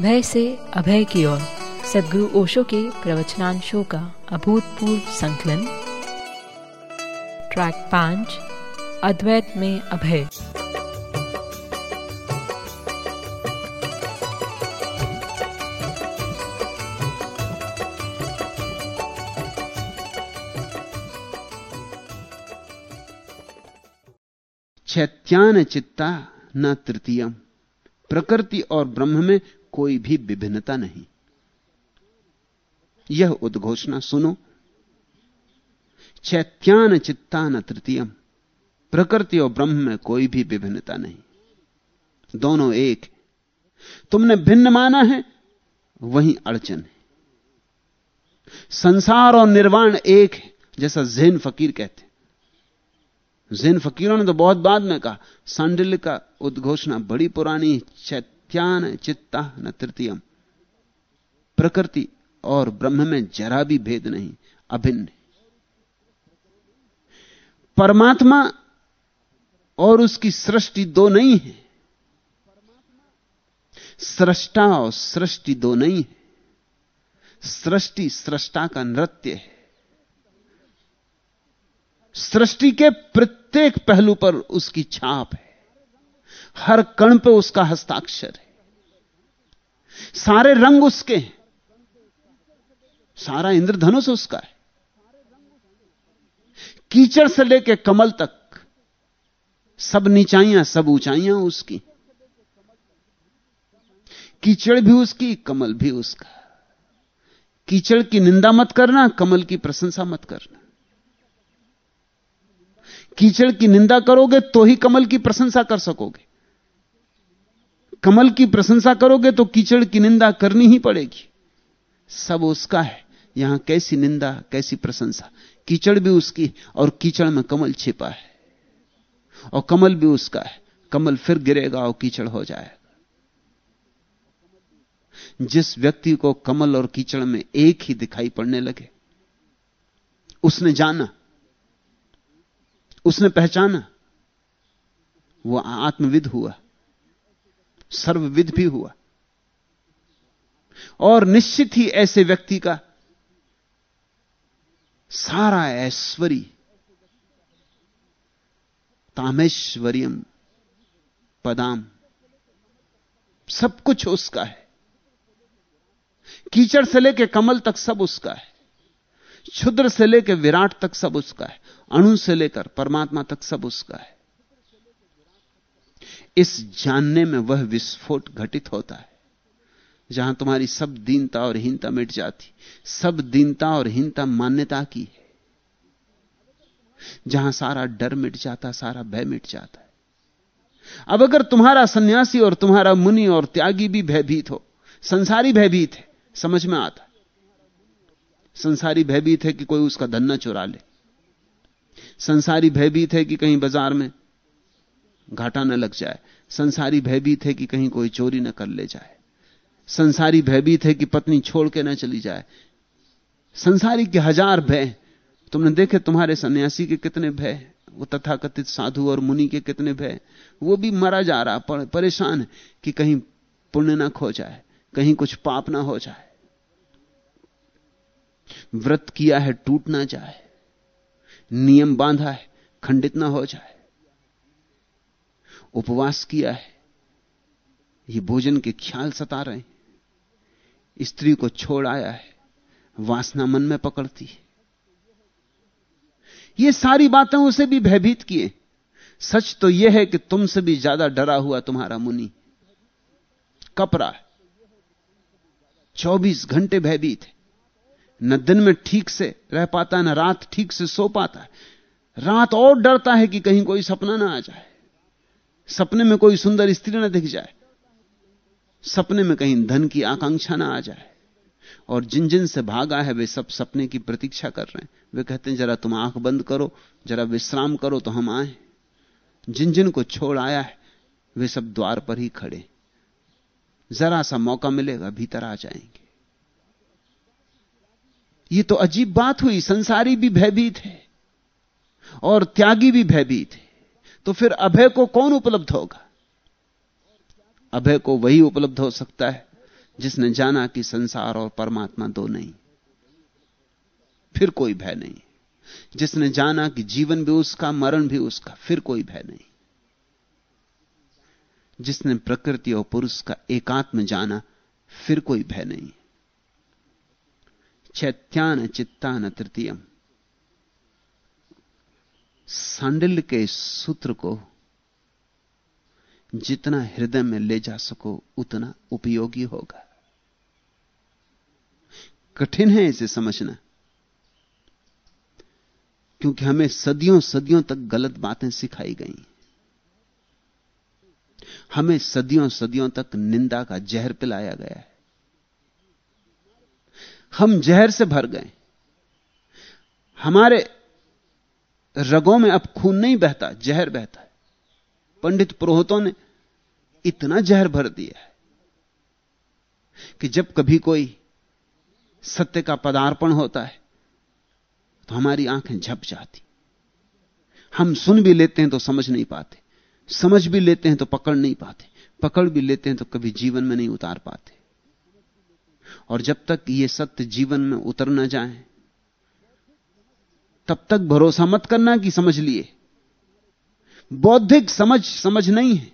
भय से अभय की ओर। सदगुरु ओशो के प्रवचनांशों का अभूतपूर्व संकलन। ट्रैक पाँच, अद्वैत में अभय। चैत्यान चित्ता न तृतीयम। प्रकृति और ब्रह्म में कोई भी विभिन्नता नहीं। यह उद्घोषणा सुनो। चैत्यान चित्ता न तृतीयम। प्रकृति और ब्रह्म में कोई भी विभिन्नता नहीं। दोनों एक। तुमने भिन्न माना है, वही अड़चन है। संसार और निर्वाण एक है, जैसा जैन फकीर कहते जैन फकीरों ने तो बहुत बाद में कहा, सांडिल्य का उद्घोषणा बड़ी पुरानी चैत्यान चित्ता न तृतीयम। प्रकृति और ब्रह्म में जरा भी भेद नहीं, अभिन्न परमात्मा और उसकी सृष्टि दो नहीं है। सृष्टा और सृष्टि दो नहीं है। सृष्टि सृष्टा का नृत्य है। सृष्टि के प्रत्येक पहलू पर उसकी छाप है। हर कण पे उसका हस्ताक्षर है। सारे रंग उसके हैं। सारा इंद्रधनुष उसका है। कीचड़ से लेकर कमल तक सब नीचाइयाँ, सब ऊंचाइयाँ उसकी। कीचड़ भी उसकी, कमल भी उसका। कीचड़ की निंदा मत करना, कमल की प्रशंसा मत करना। कीचड़ की निंदा करोगे तो ही कमल की प्रशंसा कर सकोगे। कमल की प्रशंसा करोगे तो कीचड़ की निंदा करनी ही पड़ेगी। सब उसका है। यहाँ कैसी निंदा, कैसी प्रशंसा। कीचड़ भी उसकी और कीचड़ में कमल छिपा है। और कमल भी उसका है। कमल फिर गिरेगा और कीचड़ हो जाएगा। जिस व्यक्ति को कमल और कीचड़ में एक ही दिखाई पड़ने लगे, उसने जाना, उसने पहचाना, वो आत्मविद हुआ। सर्वविद भी हुआ। और निश्चित ही ऐसे व्यक्ति का सारा ऐश्वरी, तामेश्वरियम पदाम, सब कुछ उसका है। कीचड़ से लेके कमल तक सब उसका है। क्षुद्र से लेकर विराट तक सब उसका है। अणु से लेकर परमात्मा तक सब उसका है। इस जानने में वह विस्फोट घटित होता है। जहाँ तुम्हारी सब दीनता और हीनता मिट जाती, सब दीनता और हीनता मान्यता की है। जहाँ सारा डर मिट जाता, सारा भय मिट जाता है। अब अगर तुम्हारा सन्यासी और तुम्हारा मुनि और त्यागी भी भयभीत हो, संसारी भयभीत है, समझ में आता संसारी भयभीत है कि कोई उसका धन न चुरा ले। संसारी भयभीत है कि कहीं बाज़ार में घाटा न लग जाए। संसारी भयभीत है कि कहीं कोई चोरी न कर ले जाए। संसारी भयभीत है कि पत्नी छोड़ के न चली जाए। संसारी के हज़ार भय तुमने देखे तुम्हारे सन्यासी के कितने भय वो तथाकथित साधु और मुनि के कितने भय वो भी मरा जा रहा पर, परेशान है कि कहीं पुण्य ना खो जाए कहीं कुछ पाप ना हो जाए। व्रत किया है टूट ना जाए। नियम बांधा है खंडित ना हो जाए। उपवास किया है। ये भोजन के ख्याल सता रहे हैं। स्त्री को छोड़ आया है। वासना मन में पकड़ती है। ये सारी बातें उसे भी भयभीत किए। सच तो यह है कि तुमसे भी ज़्यादा डरा हुआ तुम्हारा मुनि। कपरा है। चौबीस घंटे भयभीत है। न दिन में ठीक से रह पाता, न रात ठीक से सो पाता है। रात और डरता है कि कहीं कोई सपना ना आ जाए। सपने में कोई सुंदर स्त्री ना दिख जाए। सपने में कहीं धन की आकांक्षा ना आ जाए। और जिन जिन से भागा है, वे सब सपने की प्रतीक्षा कर रहे हैं। वे कहते हैं, जरा तुम आँख बंद करो, जरा विश्राम करो तो हम आए। जिन जिन को छोड़ आया है, वे सब द्वार पर ही खड़े जरा सा मौका मिलेगा, भीतर आ जाएँगे। ये तो अजीब बात हुई, संसारी भी भयभीत है, और त्यागी भी भयभीत है। तो फिर अभय को कौन उपलब्ध होगा? अभय को वही उपलब्ध हो सकता है जिसने जाना कि संसार और परमात्मा दो नहीं। फिर कोई भय नहीं। जिसने जाना कि जीवन भी उसका, मरण भी उसका, फिर कोई भय नहीं। जिसने प्रकृति और पुरुष का एकात्म जाना, फिर कोई भय नहीं। चैत्यान चित्तान तृतीयम। सांडिल्य के सूत्र को जितना हृदय में ले जा सको, उतना उपयोगी होगा। कठिन है इसे समझना। क्योंकि हमें सदियों सदियों तक गलत बातें सिखाई गई। हमें सदियों सदियों तक निंदा का जहर पिलाया गया है। हम जहर से भर गए। हमारे रगों में अब खून नहीं बहता, जहर बहता है। पंडित पुरोहितों ने इतना जहर भर दिया है कि जब कभी कोई सत्य का पदार्पण होता है तो हमारी आँखें झप जाती। हम सुन भी लेते हैं तो समझ नहीं पाते, समझ भी लेते हैं तो पकड़ नहीं पाते, पकड़ भी लेते हैं तो कभी जीवन में नहीं उतार पाते। और जब तक यह सत्य जीवन में उतर न जाए तब तक भरोसा मत करना कि समझ लिए। बौद्धिक समझ समझ नहीं है।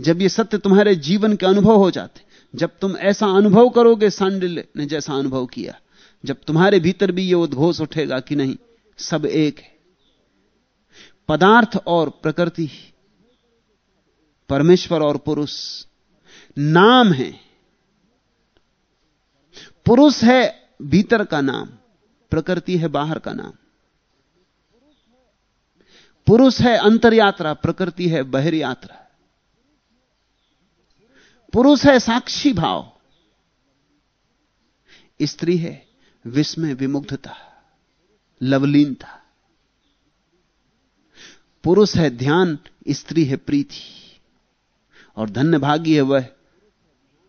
जब यह सत्य तुम्हारे जीवन के अनुभव हो जाते, जब तुम ऐसा अनुभव करोगे सांडिल्य ने जैसा अनुभव किया, जब तुम्हारे भीतर भी यह उद्घोष उठेगा कि नहीं, सब एक है। पदार्थ और प्रकृति, परमेश्वर और पुरुष, नाम है। पुरुष है भीतर का नाम। प्रकृति है बाहर का नाम। पुरुष है अंतर यात्रा प्रकृति है बहिर यात्रा पुरुष है साक्षी भाव। स्त्री है विस्मय विमुग्धता, लवलीनता। पुरुष है ध्यान, स्त्री है प्रीति। और धन्य भागी है वह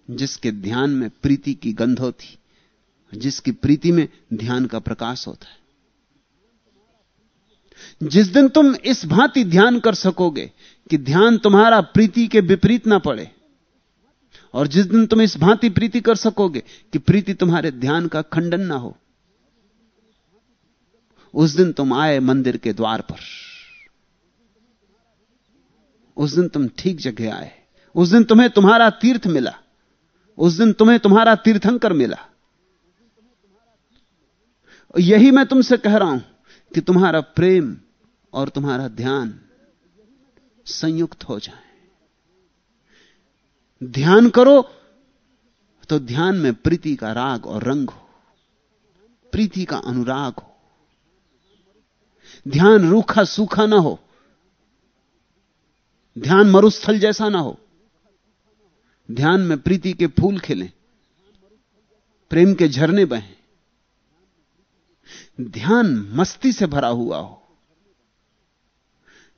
जिसके ध्यान में प्रीति की गंध होती। जिसकी प्रीति में ध्यान का प्रकाश होता है। जिस दिन तुम इस भांति ध्यान कर सकोगे कि ध्यान तुम्हारा प्रीति के विपरीत ना पड़े, और जिस दिन तुम इस भांति प्रीति कर सकोगे कि प्रीति तुम्हारे ध्यान का खंडन ना हो, उस दिन तुम आए मंदिर के द्वार पर। उस दिन तुम ठीक जगह आए। उस दिन तुम्हें तुम्हारा तीर्थ मिला। उस दिन तुम्हें तुम्हारा तीर्थंकर मिला। यही मैं तुमसे कह रहा हूँ कि तुम्हारा प्रेम और तुम्हारा ध्यान संयुक्त हो जाए। ध्यान करो तो ध्यान में प्रीति का राग और रंग हो, प्रीति का अनुराग हो। ध्यान रूखा सूखा ना हो, ध्यान मरुस्थल जैसा ना हो, ध्यान में प्रीति के फूल खिलें, प्रेम के झरने बहें। ध्यान मस्ती से भरा हुआ हो।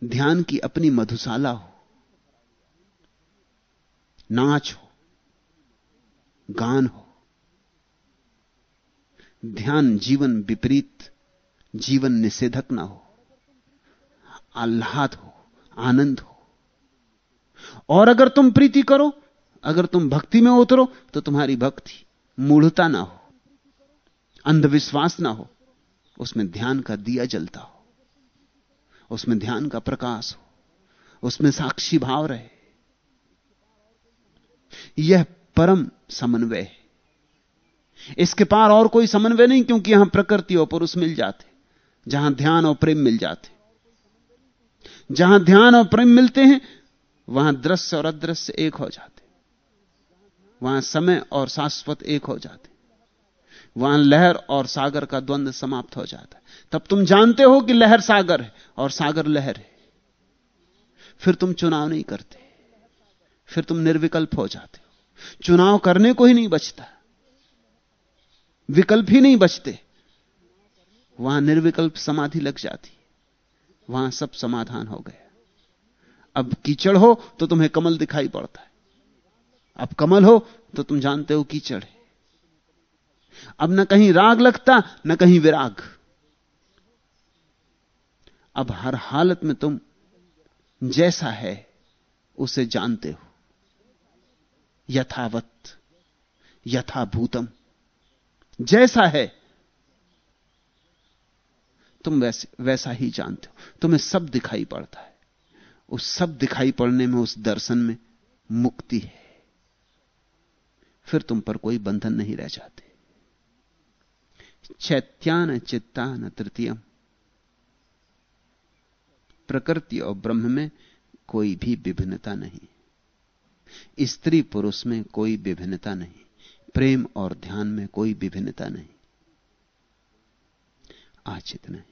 ध्यान की अपनी मधुशाला हो। नाच हो। गान हो। ध्यान जीवन विपरीत, जीवन निषेधक ना हो। आह्लाद हो, आनंद हो। और अगर तुम प्रीति करो, अगर तुम भक्ति में उतरो तो तुम्हारी भक्ति मूढ़ता ना हो। अंधविश्वास ना हो। उसमें ध्यान का दिया जलता हो, उसमें ध्यान का प्रकाश हो, उसमें साक्षी भाव रहे। यह परम समन्वय है। इसके पार और कोई समन्वय नहीं, क्योंकि यहाँ प्रकृति और पुरुष मिल जाते, जहाँ ध्यान और प्रेम मिल जाते। जहाँ ध्यान और प्रेम मिलते हैं, वहाँ दृश्य और अदृश्य एक हो जाते। वहाँ समय और शाश्वत एक हो जाते। वहाँ लहर और सागर का द्वंद्व समाप्त हो जाता है। तब तुम जानते हो कि लहर सागर है और सागर लहर है। फिर तुम चुनाव नहीं करते। फिर तुम निर्विकल्प हो जाते हो। चुनाव करने को ही नहीं बचता। विकल्प ही नहीं बचते। वहाँ निर्विकल्प समाधि लग जाती। वहाँ सब समाधान हो गया। अब कीचड़ हो तो तुम्हें कमल दिखाई पड़ता है। अब कमल हो तो तुम जानते हो कीचड़ है। अब न कहीं राग लगता, न कहीं विराग। अब हर हालत में तुम जैसा है, उसे जानते हो। यथावत, यथाभूतम। जैसा है, तुम वैसे, वैसा ही जानते हो। तुम्हें सब दिखाई पड़ता है। उस सब दिखाई पड़ने में, उस दर्शन में मुक्ति है। फिर तुम पर कोई बंधन नहीं रह जाते। चैत्यान चित्तान तृतीयम। प्रकृति और ब्रह्म में कोई भी विभिन्नता नहीं। स्त्री पुरुष में कोई विभिन्नता नहीं। प्रेम और ध्यान में कोई विभिन्नता नहीं। आज इतना ही